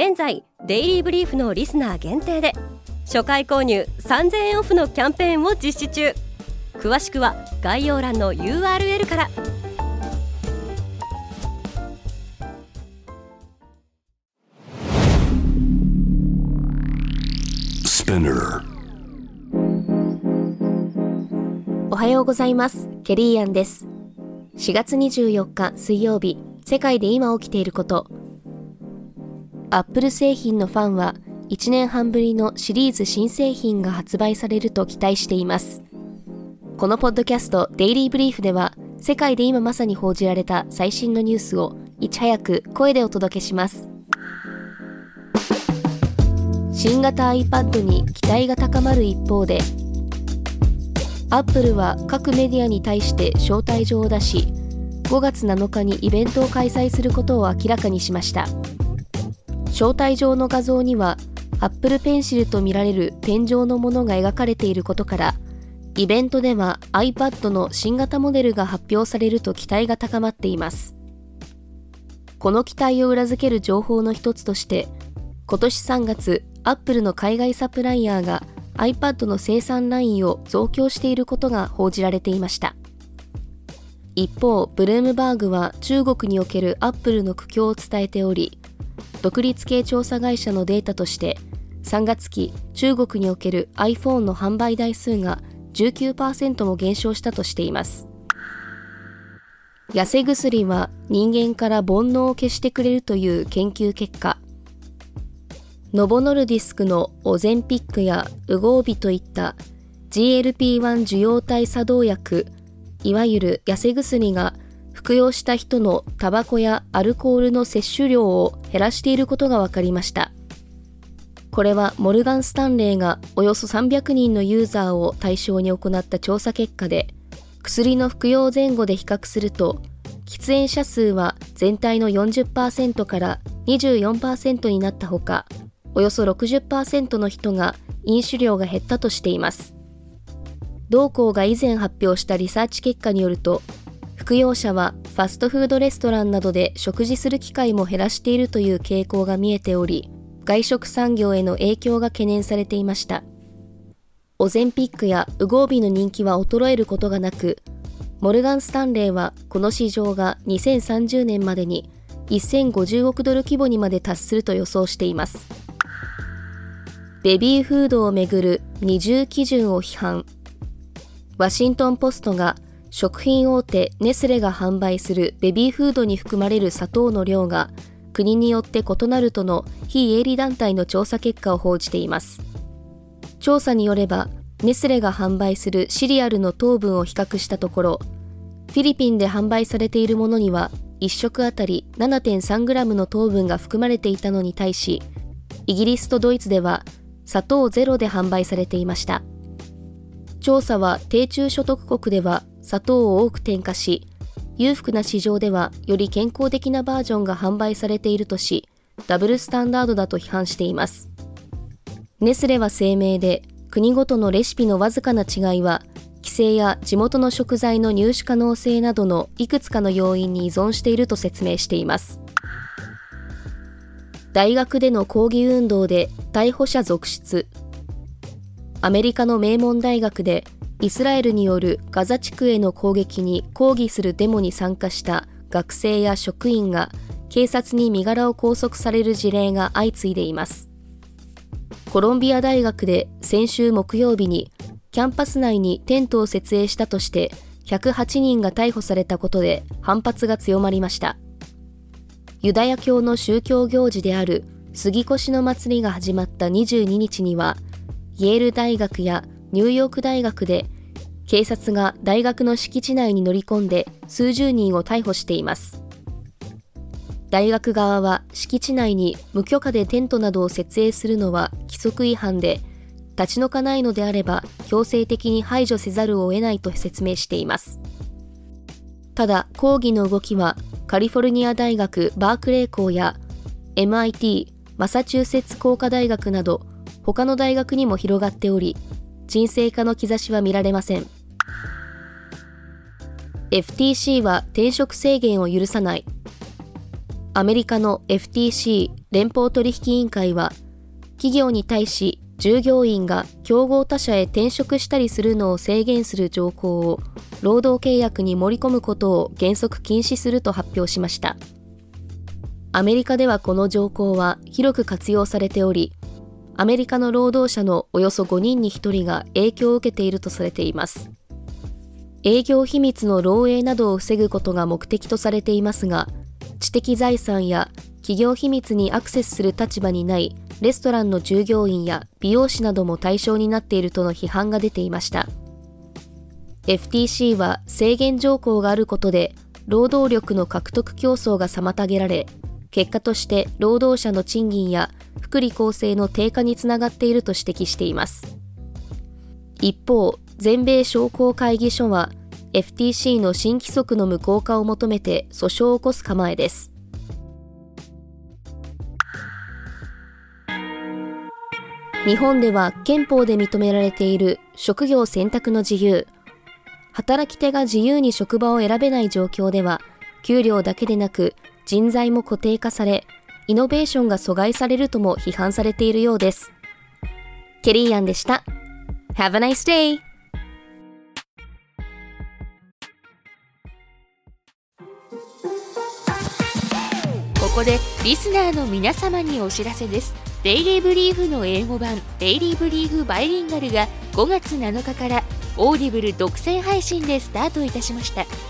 現在デイリーブリーフのリスナー限定で初回購入3000円オフのキャンペーンを実施中。詳しくは概要欄の URL から。おはようございます。ケリーアンです。4月24日水曜日世界で今起きていることアップル製品のファンは1年半ぶりのシリーズ新製品が発売されると期待しています。このポッドキャストデイリーブリーフでは世界で今まさに報じられた最新のニュースをいち早く声でお届けします。新型 iPad に期待が高まる一方でアップルは各メディアに対して招待状を出し5月7日にイベントを開催することを明らかにしました招待状の画像には Apple Pencil とみられるペン状のものが描かれていることからイベントでは iPad の新型モデルが発表されると期待が高まっています。この期待を裏付ける情報の一つとして今年3月 Apple の海外サプライヤーが iPad の生産ラインを増強していることが報じられていました。一方ブルームバーグは中国における Apple の苦境を伝えており独立系調査会社のデータとして3月期中国における iPhone の販売台数が19%も減少したとしています。痩せ薬は人間から煩悩を消してくれるという研究結果。ノボノルディスクのオゼンピックやウゴービといった GLP-1 受容体作動薬いわゆる痩せ薬が服用した人のタバコやアルコールの摂取量を減らしていることが分かりました。これはモルガン・スタンレーがおよそ300人のユーザーを対象に行った調査結果で薬の服用前後で比較すると喫煙者数は全体の40%から24%になったほかおよそ60%の人が飲酒量が減ったとしています。同校が以前発表したリサーチ結果によると服用者はファストフードレストランなどで食事する機会も減らしているという傾向が見えており外食産業への影響が懸念されていました。オゼンピックやウゴービの人気は衰えることがなくモルガン・スタンレーはこの市場が2030年までに1050億ドル規模にまで達すると予想しています。ベビーフードをめぐる二重基準を批判。ワシントン・ポストが食品大手ネスレが販売するベビーフードに含まれる砂糖の量が国によって異なるとの非営利団体の調査結果を報じています。調査によればネスレが販売するシリアルの糖分を比較したところフィリピンで販売されているものには1食あたり 7.3g の糖分が含まれていたのに対しイギリスとドイツでは砂糖ゼロで販売されていました。調査は低中所得国では砂糖を多く添加し裕福な市場ではより健康的なバージョンが販売されているとしダブルスタンダードだと批判しています。ネスレは声明で国ごとのレシピのわずかな違いは規制や地元の食材の入手可能性などのいくつかの要因に依存していると説明しています。大学での抗議運動で逮捕者続出。アメリカの名門大学でイスラエルによるガザ地区への攻撃に抗議するデモに参加した学生や職員が警察に身柄を拘束される事例が相次いでいます。コロンビア大学で先週木曜日にキャンパス内にテントを設営したとして108人が逮捕されたことで反発が強まりました。ユダヤ教の宗教行事である杉越の祭りが始まった22日にはイェール大学やニューヨーク大学で警察が大学の敷地内に乗り込んで数十人を逮捕しています。大学側は敷地内に無許可でテントなどを設営するのは規則違反で立ち退かないのであれば強制的に排除せざるを得ないと説明しています。ただ抗議の動きはカリフォルニア大学バークレー校や MIT マサチューセッツ工科大学など他の大学にも広がっており沈静化の兆しは見られません。FTC は転職制限を許さない。アメリカの FTC 連邦取引委員会は企業に対し従業員が競合他社へ転職したりするのを制限する条項を労働契約に盛り込むことを原則禁止すると発表しました。アメリカではこの条項は広く活用されておりアメリカの労働者のおよそ5人に1人が影響を受けているとされています。営業秘密の漏洩などを防ぐことが目的とされていますが知的財産や企業秘密にアクセスする立場にないレストランの従業員や美容師なども対象になっているとの批判が出ていました。FTC は制限条項があることで労働力の獲得競争が妨げられ結果として労働者の賃金や福利厚生の低下につながっていると指摘しています一方全米商工会議所は FTC の新規則の無効化を求めて訴訟を起こす構えです日本では憲法で認められている職業選択の自由。働き手が自由に職場を選べない状況では、給料だけでなく人材も固定化され、イノベーションが阻害されるとも批判されているようです。ケリーアンでした。Have a nice day! ここでリスナーの皆様にお知らせですデイリーブリーフの英語版デイリーブリーフバイリンガルが5月7日からオーディブル独占配信でスタートいたしました